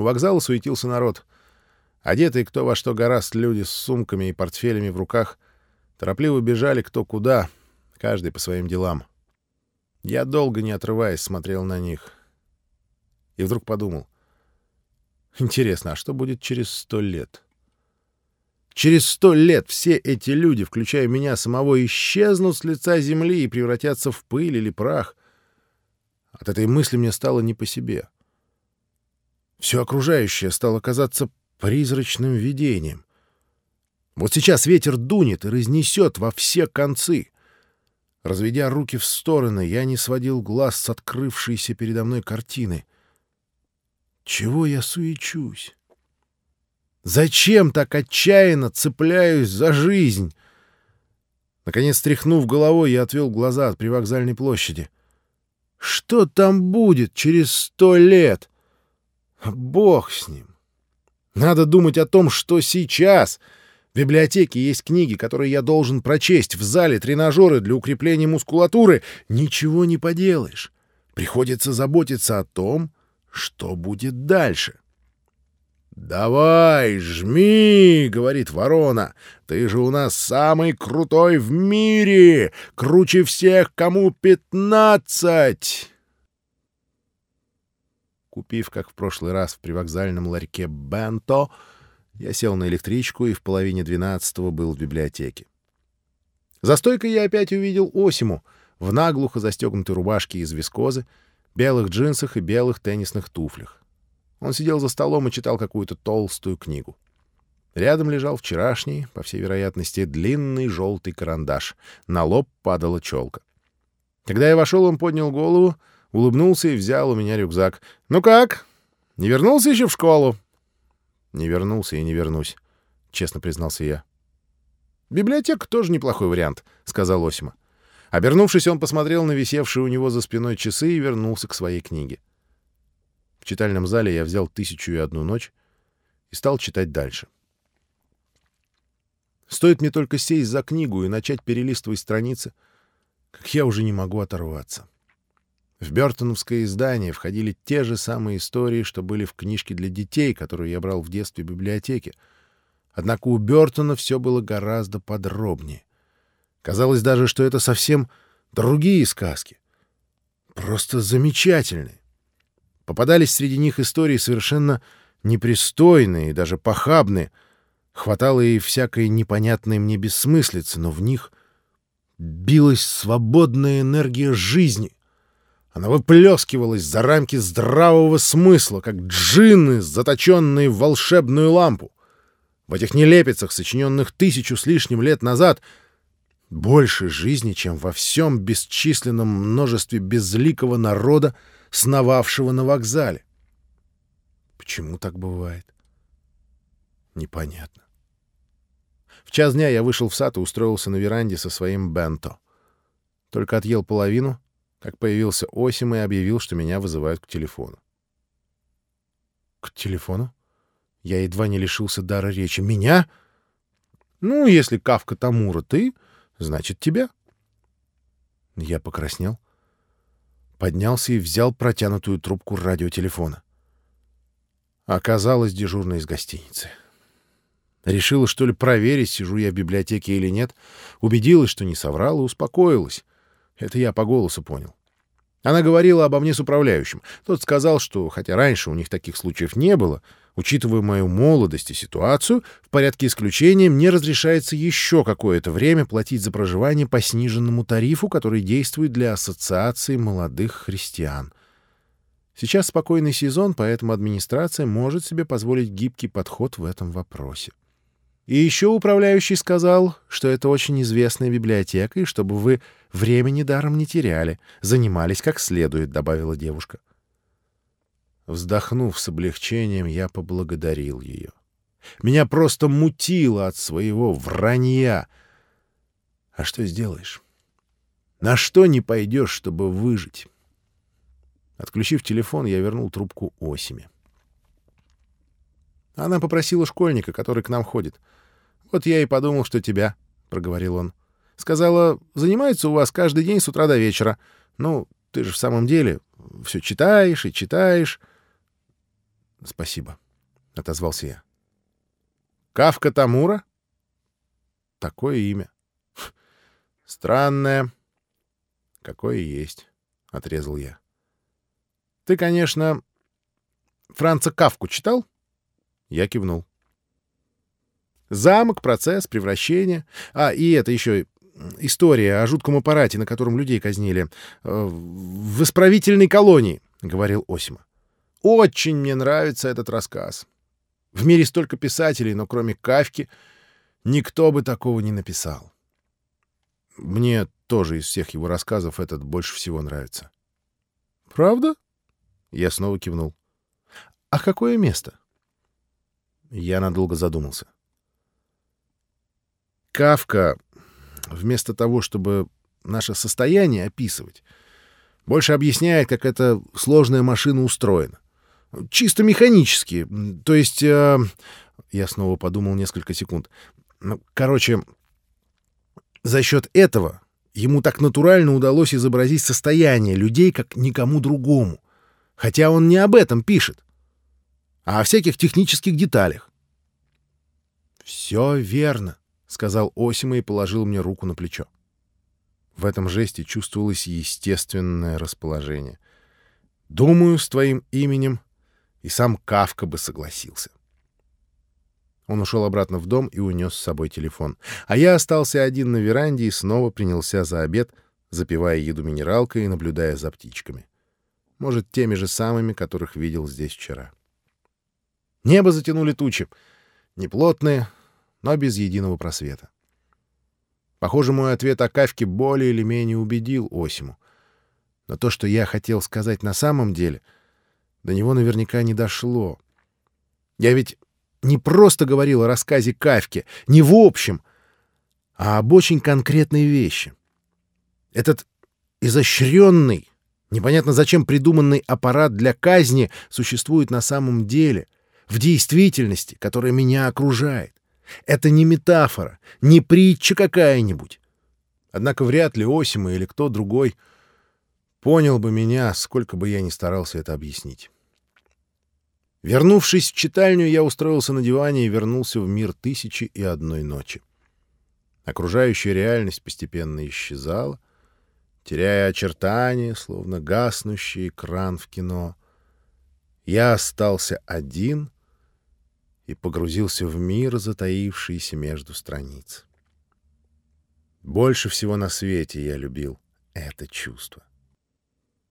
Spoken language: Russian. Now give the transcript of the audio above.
У вокзала суетился народ. Одетые кто во что гораст люди с сумками и портфелями в руках торопливо бежали кто куда, каждый по своим делам. Я долго, не отрываясь, смотрел на них. И вдруг подумал. Интересно, а что будет через сто лет? Через сто лет все эти люди, включая меня самого, исчезнут с лица земли и превратятся в пыль или прах. От этой мысли мне стало не по себе. Все окружающее стало казаться призрачным видением. Вот сейчас ветер дунет и разнесет во все концы. Разведя руки в стороны, я не сводил глаз с открывшейся передо мной картины. Чего я суечусь? Зачем так отчаянно цепляюсь за жизнь? Наконец, стряхнув головой, я отвел глаза от привокзальной площади. Что там будет через сто лет? Бог с ним. Надо думать о том, что сейчас. В библиотеке есть книги, которые я должен прочесть. В зале тренажеры для укрепления мускулатуры. Ничего не поделаешь. Приходится заботиться о том, что будет дальше. «Давай, жми!» — говорит ворона. «Ты же у нас самый крутой в мире! Круче всех, кому пятнадцать!» Купив, как в прошлый раз, в привокзальном ларьке «Бенто», я сел на электричку и в половине двенадцатого был в библиотеке. За стойкой я опять увидел Осиму в наглухо застегнутой рубашке из вискозы, белых джинсах и белых теннисных туфлях. Он сидел за столом и читал какую-то толстую книгу. Рядом лежал вчерашний, по всей вероятности, длинный желтый карандаш. На лоб падала челка. Когда я вошел, он поднял голову, улыбнулся и взял у меня рюкзак. «Ну как? Не вернулся еще в школу?» «Не вернулся и не вернусь», — честно признался я. «Библиотека тоже неплохой вариант», — сказал Осима. Обернувшись, он посмотрел на висевшие у него за спиной часы и вернулся к своей книге. В читальном зале я взял «Тысячу и одну ночь» и стал читать дальше. Стоит мне только сесть за книгу и начать перелистывать страницы, как я уже не могу оторваться. В Бёртоновское издание входили те же самые истории, что были в книжке для детей, которую я брал в детстве в библиотеке. Однако у Бёртона все было гораздо подробнее. Казалось даже, что это совсем другие сказки. Просто замечательные. Попадались среди них истории совершенно непристойные и даже похабные. Хватало и всякой непонятной мне бессмыслицы, но в них билась свободная энергия жизни. Она выплескивалась за рамки здравого смысла, как джинны, заточенные в волшебную лампу. В этих нелепицах, сочиненных тысячу с лишним лет назад, больше жизни, чем во всем бесчисленном множестве безликого народа, сновавшего на вокзале. Почему так бывает? Непонятно. В час дня я вышел в сад и устроился на веранде со своим бенто. Только отъел половину — как появился Осим и объявил, что меня вызывают к телефону. «К телефону?» Я едва не лишился дара речи. «Меня?» «Ну, если Кавка Тамура ты, значит, тебя». Я покраснел, поднялся и взял протянутую трубку радиотелефона. Оказалось, дежурная из гостиницы. Решила, что ли, проверить, сижу я в библиотеке или нет. Убедилась, что не соврала, успокоилась. Это я по голосу понял. Она говорила обо мне с управляющим. Тот сказал, что, хотя раньше у них таких случаев не было, учитывая мою молодость и ситуацию, в порядке исключения мне разрешается еще какое-то время платить за проживание по сниженному тарифу, который действует для Ассоциации молодых христиан. Сейчас спокойный сезон, поэтому администрация может себе позволить гибкий подход в этом вопросе. И еще управляющий сказал, что это очень известная библиотека, и чтобы вы времени даром не теряли, занимались как следует, — добавила девушка. Вздохнув с облегчением, я поблагодарил ее. Меня просто мутило от своего вранья. А что сделаешь? На что не пойдешь, чтобы выжить? Отключив телефон, я вернул трубку Осиме. Она попросила школьника, который к нам ходит. «Вот я и подумал, что тебя», — проговорил он. «Сказала, занимается у вас каждый день с утра до вечера. Ну, ты же в самом деле все читаешь и читаешь». Спасибо, — отозвался я. Кавка Тамура? Такое имя. Странное. Какое есть, — отрезал я. Ты, конечно, Франца Кавку читал? Я кивнул. Замок, процесс, превращение. А, и это еще история о жутком аппарате, на котором людей казнили. Э, в исправительной колонии, — говорил Осима. Очень мне нравится этот рассказ. В мире столько писателей, но кроме Кавки никто бы такого не написал. Мне тоже из всех его рассказов этот больше всего нравится. «Правда?» Я снова кивнул. «А какое место?» Я надолго задумался. Кавка, вместо того, чтобы наше состояние описывать, больше объясняет, как эта сложная машина устроена. Чисто механически. То есть... Э, я снова подумал несколько секунд. Ну, короче, за счет этого ему так натурально удалось изобразить состояние людей, как никому другому. Хотя он не об этом пишет, а о всяких технических деталях. «Все верно», — сказал Осима и положил мне руку на плечо. В этом жесте чувствовалось естественное расположение. «Думаю, с твоим именем и сам Кавка бы согласился. Он ушел обратно в дом и унес с собой телефон. А я остался один на веранде и снова принялся за обед, запивая еду минералкой и наблюдая за птичками. Может, теми же самыми, которых видел здесь вчера. Небо затянули тучи. Неплотные, но без единого просвета. Похоже, мой ответ о Кавке более или менее убедил Осиму. Но то, что я хотел сказать на самом деле — до него наверняка не дошло. Я ведь не просто говорил о рассказе Кавки, не в общем, а об очень конкретной вещи. Этот изощренный, непонятно зачем придуманный аппарат для казни существует на самом деле, в действительности, которая меня окружает. Это не метафора, не притча какая-нибудь. Однако вряд ли Осима или кто другой — Понял бы меня, сколько бы я ни старался это объяснить. Вернувшись в читальню, я устроился на диване и вернулся в мир тысячи и одной ночи. Окружающая реальность постепенно исчезала, теряя очертания, словно гаснущий экран в кино. Я остался один и погрузился в мир, затаившийся между страниц. Больше всего на свете я любил это чувство.